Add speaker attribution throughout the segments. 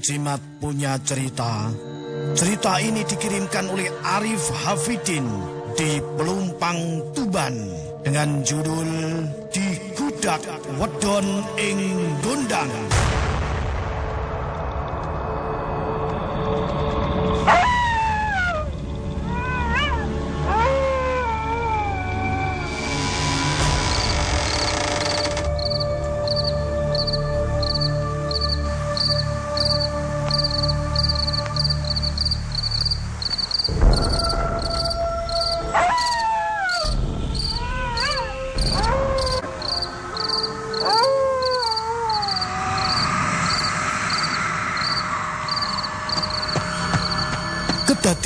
Speaker 1: Jimat punya cerita. Cerita ini dikirimkan oleh Arif Hafidin di Pelumpang Tuban dengan judul Di Gudak Wedon ing Gondang.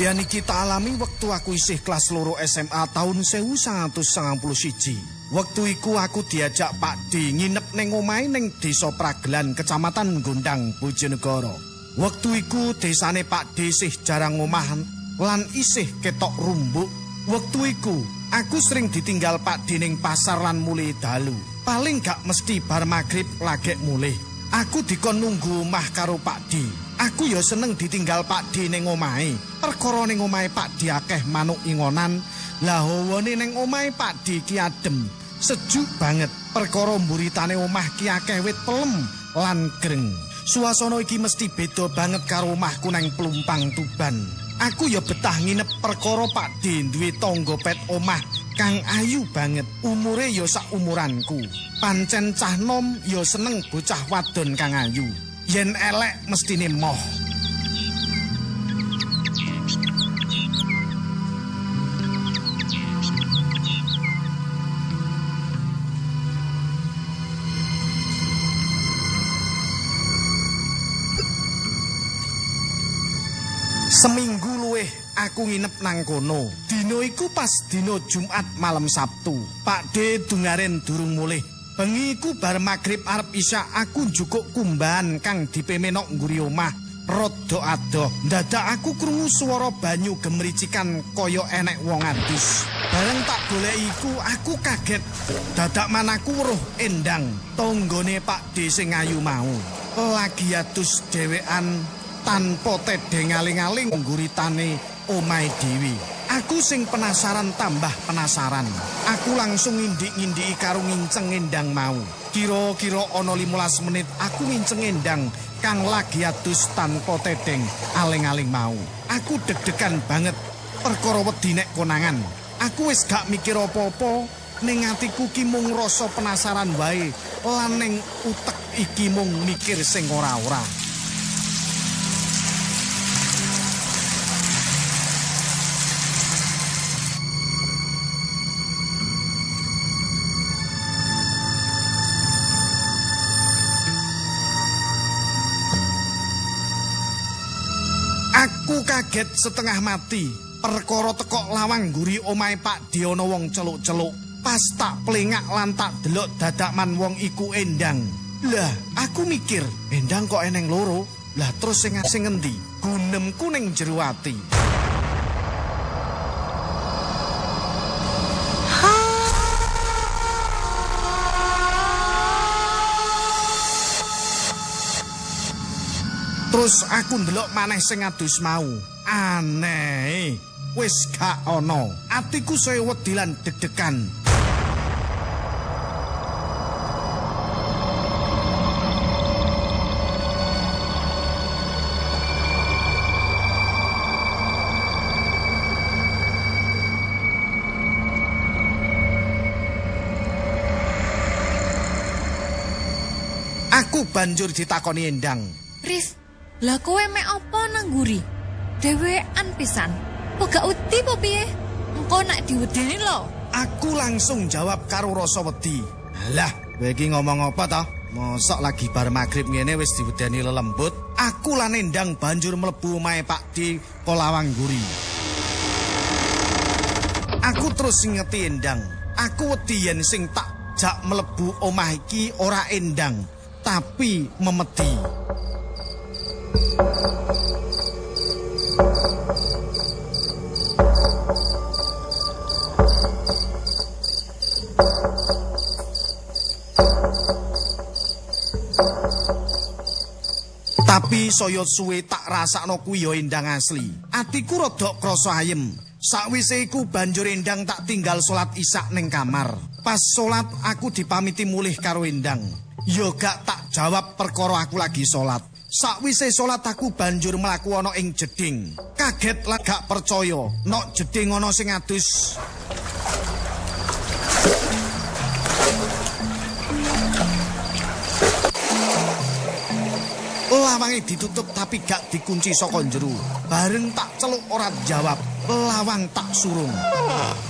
Speaker 1: Kedadian iki kita alami waktu aku isih kelas loro SMA tahun 1991. Waktu iku aku diajak Pak D nginep ning omahe ning Desa Pragelan, Kecamatan Gondang, Bojonegoro. Waktu iku desane Pak D isih jarang omah lan isih ketok rumbuk. Waktu iku aku sering ditinggal Pak D ning pasar lan mulai dalu. Paling gak mesti bar maghrib lagek mulih. Aku dikon nunggu omah karo Pak D. Aku ya seneng ditinggal Pak D ning omahe. Perkara ning omahe Pak D akeh manuk ingonan, lah hawane ning omahe Pak D ki adem. Sejuk banget. Perkara mburitane omah ki akeh wit pelem lan greng. Suasana iki mesti beda banget karo omahku nang Plumpang Tuban. Aku ya betah nginep perkara Pak D duwe tangga pet omah kang ayu banget. Umure ya sak umuranku. Pancen cah nom ya seneng bocah wadon kang ayu. Yen elek mestine moh. Seminggu luwih aku nginep nang kono. Dino iku pas dino Jumat malam Sabtu. Pak D dungaren durung mulih. Bengi iku bar magrib arep isya aku njukuk kumbahan kang dipemenok ngguri omah. Rodo adoh. Dadak aku krungu swara banyu gemricikan kaya enek wong adus. Bareng tak golek iku aku kaget. Dadak manaku weruh endang tanggane Pak sing ayu mau. Lagi adus dhewean tanpa tedeng aling-aling ngguritane omahe dhewe. Aku sing penasaran tambah penasaran. Aku langsung ngindik-ngindiki karo nginceng endang mau. Kira-kira ana 15 menit aku nginceng endang kang lagi adus tanpa tedeng aling-aling mau. Aku deg-degan banget perkara wedi nek konangan. Aku wis gak mikir apa-apa ning atiku ki mung rasa penasaran wae lan ning utek iki mung mikir sing ora-ora. Kaget setengah mati. Perkara tekok lawang guri omahe Pak Diono wong celuk-celuk. Pas tak plengak lan tak delok dadakman wong iku endang. Lah, aku mikir, endang kok eneng loro? Lah terus sing sing ngendi? Gunemku ning jero ati. Terus aku ndelok maneh sing adus mau. Aneh. Wis gak ana. Atiku saya wedi lan deg-degan. Aku banjur ditakoni Endang.
Speaker 2: Riz, lah kowe mek apa nang nguri? Dewean pisan. Kok uti apa piye? Engko nak diwedeni lho.
Speaker 1: Aku langsung jawab karo rasa wedi. Lah, kowe iki ngomong apa to? Mosok lagi bar magrib ngene wis diwedeni lelembut. Aku lan Endang banjur mlebu omahe Pak D Kolawang Guri. Aku terus ngeti Endang. Aku wedi yen sing tak jak mlebu omah iki ora Endang, tapi memedi. Tapi saya suwe tak rasakno kuwi ya endang asli. Atiku rada krasa ayem. Sakwise iku banjur endang tak tinggal salat isak ning kamar. Pas salat aku dipamiti mulih karo endang. Ya gak tak jawab perkara aku lagi salat. Sakwise salat aku banjur mlaku ana ing jeding. Kaget lan gak percaya, nok jeding ana sing adus. Lawange ditutup tapi gak dikunci saka jero. Bareng tak celuk ora jawab, lawang tak surung.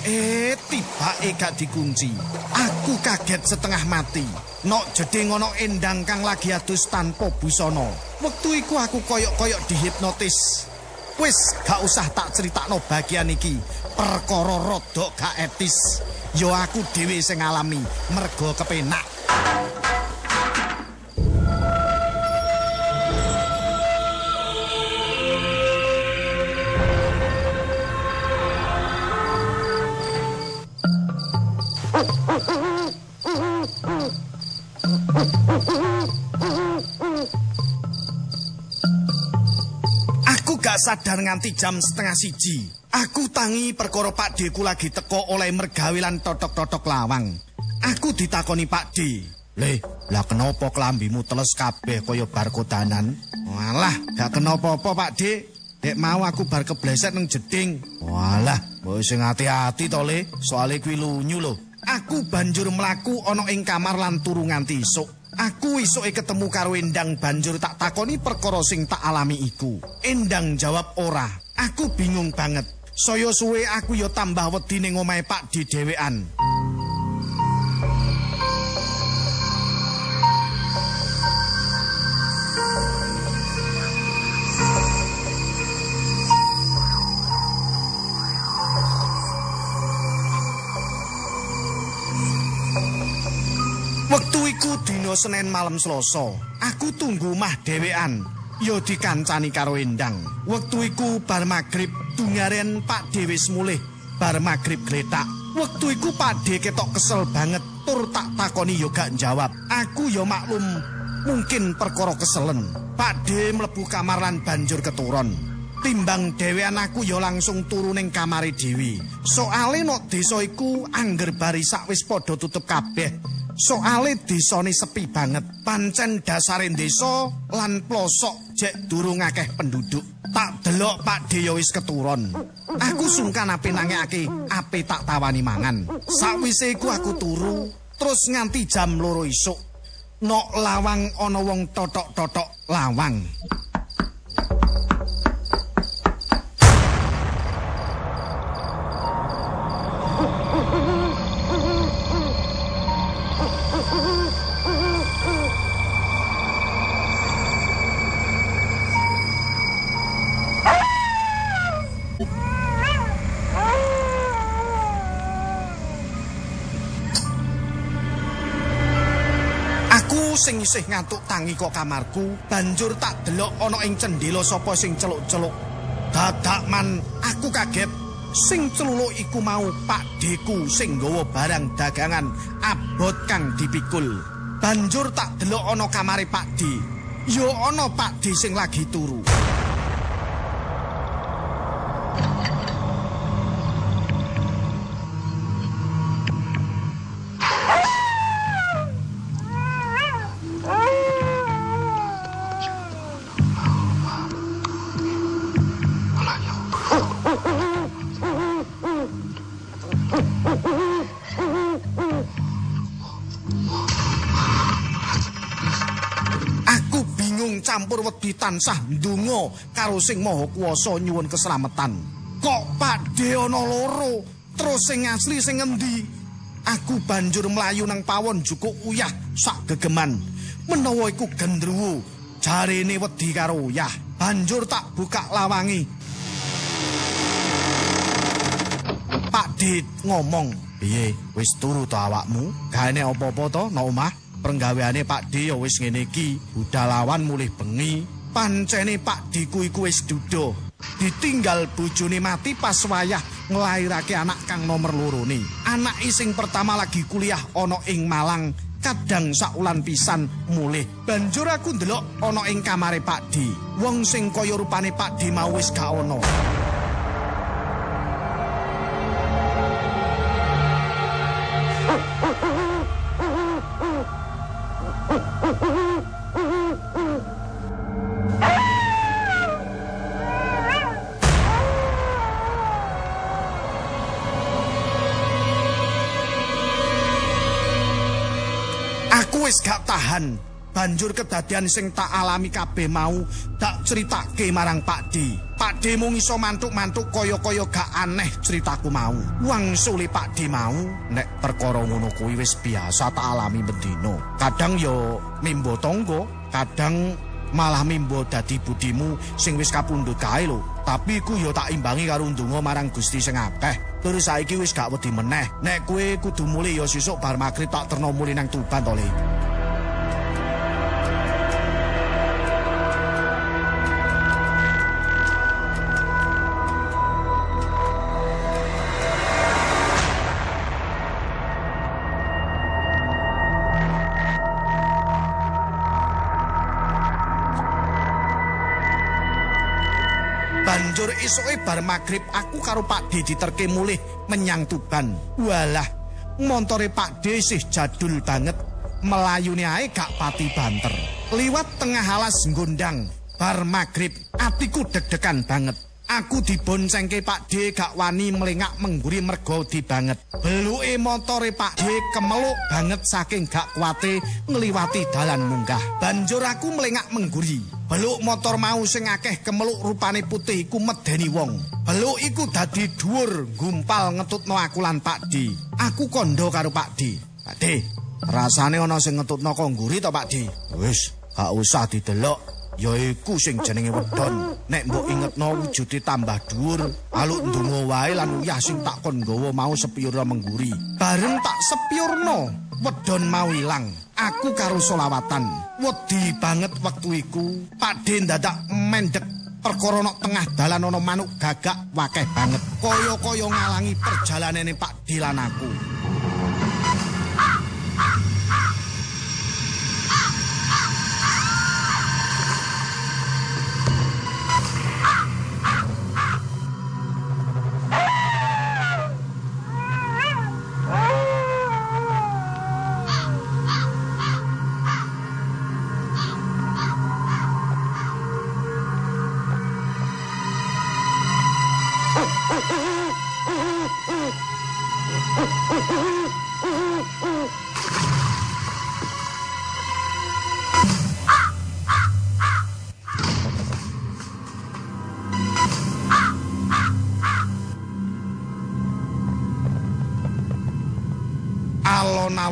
Speaker 1: Eh, tibake gak dikunci. Aku kaget setengah mati. Nok jeding ana endang kang lagi adus tanpa busana. Wektu iku aku koyok-koyok dihipnotis. Wis gak usah tak critakno bagian iki. Perkara rada gak etis. Yo aku dhewe sing ngalami mergo kepenak. Sadar nganti jam setengah siji. Aku tangi perkara Pak Deku lagi teko oleh mergawe lan totok-totok lawang. Aku ditakoni Pak D. Le, lah kenapa kelambimu teles kabeh kaya bar kodanan? Walah, gak kenapa apa Pak D. Dek mau aku bar kebleset nang jeding. Walah, mbok sing hati-hati to Le, soalé kuwi lunyu lho. Aku banjur mlaku ana ing kamar lan turu nganti isuk. Aku isuke ketemu karo Endang banjur tak takoni perkara sing tak alami iku. Endang jawab ora. Aku bingung banget. Saya suwe aku ya tambah wedi ning omahe Pak di dhewean. Dina Senin malam Selasa. Aku tunggu mah dhewean. Ya dikancani karo Endang. Wektu iku bar magrib dungaren Pak Dewi mulih. Bar magrib gletak. Wektu iku Pak De ketok kesel banget. Tur tak takoni ya gak jawab. Aku ya maklum mungkin perkara keselen. Pak De mlebu kamar lan banjur keturun. Timbang dhewean aku ya langsung turu ning kamare Dewi. Soale nok desa iku angger bari sakwis padha tutup kabeh. Soale desane sepi banget. Pancen dasare desa lan plosok jek durung akeh penduduk. Tak delok Pak De ya wis keturun. Aku sungkan ape nangekake ape tak tawani mangan. Sakwise iku aku turu terus nganti jam loro isuk. Nok lawang ana wong totok-totok lawang. Sing isih ngantuk tangi kok kamarku, banjur tak delok ana ing cendela sapa sing celuk-celuk. Dadak man aku kaget. Sing celuluk iku mau Pak Deku sing nggawa barang dagangan abot kang dipikul. Banjur tak delok ana kamare Pak D. Ya ana Pak D sing lagi turu. Campur wedi tansah ndonga karo sing Maha Kuwasa nyuwun keselamatan. Kok padhe ana loro, terus sing asli sing ngendi? Aku banjur mlayu nang pawon jukuk uyah sak gegeman. Menawa iku gendruwo, jarene wedi karo uyah. Banjur tak buka lawangi. Pak Dit ngomong, "Piye, wis turu to awakmu? Gaene apa-apa to nang omah?" Penggaweane Pak D ya wis ngene iki, lawan mulih bengi. Pancene Pak D ku iku wis duda. Ditinggal bojone mati pas wayah nglairake anak kang nomor loro ni. Anak sing pertama lagi kuliah ana ing Malang, kadang saulan pisan mulih. Banjur aku ndelok ana ing kamare Pak Di. Wong sing kaya rupane Pak Di mau wis gak ana. Wis gak tahan. Banjur kedadian sing tak alami kabeh mau tak critake marang Pak D. Pak D mung iso mantuk-mantuk kaya-kaya gak aneh ceritaku mau. Wangsule D mau nek perkara ngono kuwi wis biasa tak alami bendina. Kadang yo mimbo tangga, kadang malah mimbo dadi budimu sing wis kapundhut kae lho. Tapi ku yo tak imbangi karo ndonga marang Gusti sing akeh. Terus saiki wis gak wedi meneh. Nek kowe kudu mulih ya sesuk bar magrib tak terno mulih nang Tuban to, Esuke bar magrib aku karo Pak D diterke mulih menyang Tuban. Walah, montore Pak D isih jadul banget. Melayune ae gak pati banter. Liwat tengah alas gondang bar magrib atiku deg-degan banget. Aku diboncengke Pak D gak wani melengak mengguri mergo di banget. Beluke motore Pak D kemeluk banget saking gak kuate ngliwati dalan munggah. Banjur aku melengak mengguri. Beluk motor mau sing akeh kemeluk rupane putih iku medeni wong. Beluk iku dadi dhuwur gumpal ngetutno aku lan Pak D. Aku kondo karo Pak D. Pak D, rasane ana sing ngetutno kongguri to Pak D? Wis, gak usah didelok. Yaiku sing jenenge wedon. Nek mbok ingetno wujude tambah dhuwur aluk ndonga wae lan uyah sing tak kon nggawa mau sepira mengguri. Bareng tak sepurno wedon mau ilang. Aku karo solawatan wedi banget wektu iku. Padhe dadak mendek. Perkara nok tengah dalan ana manuk gagak wakeh banget. Kaya-kaya ngalangi perjalanane Pak Dilan aku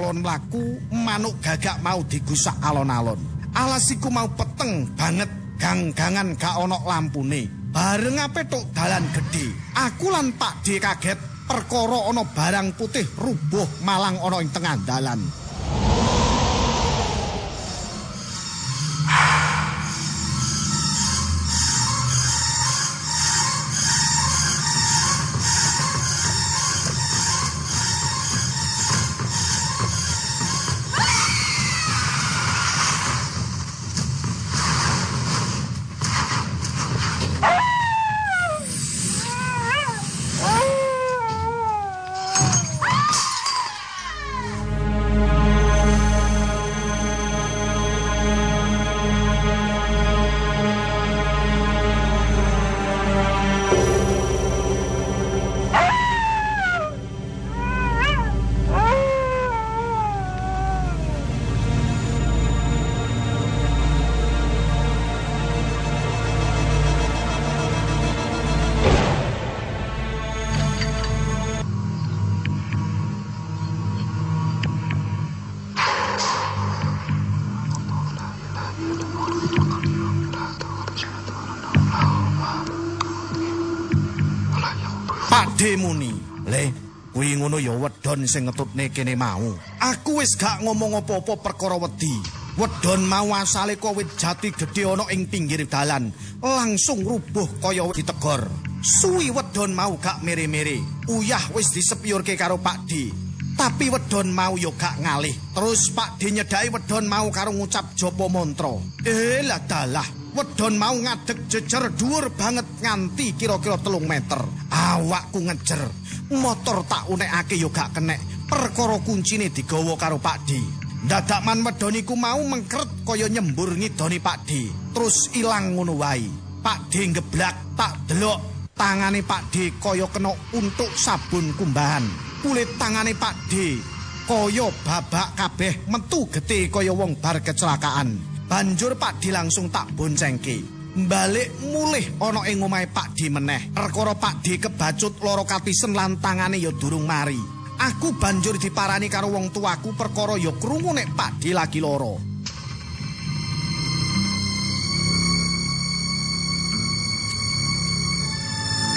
Speaker 1: alon-alon mlaku manuk gagak mau digusak alon-alon. Alasiku mau peteng banget gang-gangan gak ana lampune. Bareng apethuk dalan gedhe. Aku lan Pak D kaget perkara ana barang putih rubuh malang ana ing tengah dalan Pakde muni, "Le, kuwi ngono ya wedon sing ngetutne kene mau. Aku wis gak ngomong apa-apa perkara wedi. Wedon mau asale kok wit jati gedhe ana ing pinggir dalan, langsung rubuh kaya ditegor. Suwi wedon mau gak mere-mere. Uyah wis disepyurke karo Pakde. Tapi wedon mau yo gak ngalih. Terus Pak D nyedai wedon mau karo ngucap jopo montro. Eh lah dalah, wedon mau ngadeg jejer dhuwur banget nganti kira-kira telung meter. Awakku ngejer. Motor tak unekake yo gak kenek. Perkara kuncine digawa karo Pak D. Dadak man wedon iku mau mengkeret kaya nyembur ngidoni Pak D. Terus ilang ngono wae. Pak D ngeblak tak delok tangane Pak D kaya kena untuk sabun kumbahan. kulit tangane Pak D kaya babak kabeh metu getih kaya wong bar kecelakaan. Banjur Pak D langsung tak boncengke. Balik mulih ana ing omahe Pak D meneh. Perkara Pak D kebacut loro katisen lan tangane ya durung mari. Aku banjur diparani karo wong tuaku perkara ya krungu nek Pak D lagi loro.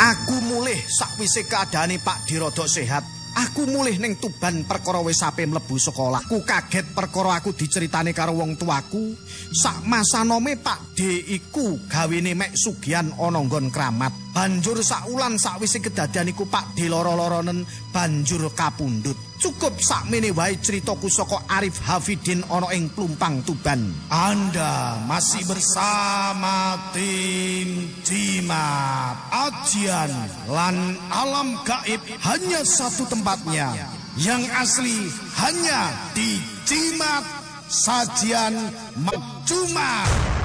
Speaker 1: Aku mulih sakwise keadaane Pak D rada sehat. Aku mulih ning Tuban perkara wis ape mlebu sekolah. Ku kaget perkara aku diceritani karo wong tuaku. Sak masanome Pak D iku gawene mek sugihan ana nggon kramat. Banjur sak ulan sakwise kedadian iku Pak D loro-loronen banjur kapundhut. Cukup sakmene wae critaku saka Arif Hafidin ana ing Plumpang Tuban. Anda masih bersama tim Jimat Ajian lan alam gaib hanya satu tempatnya yang asli hanya di Jimat Sajian Majumat.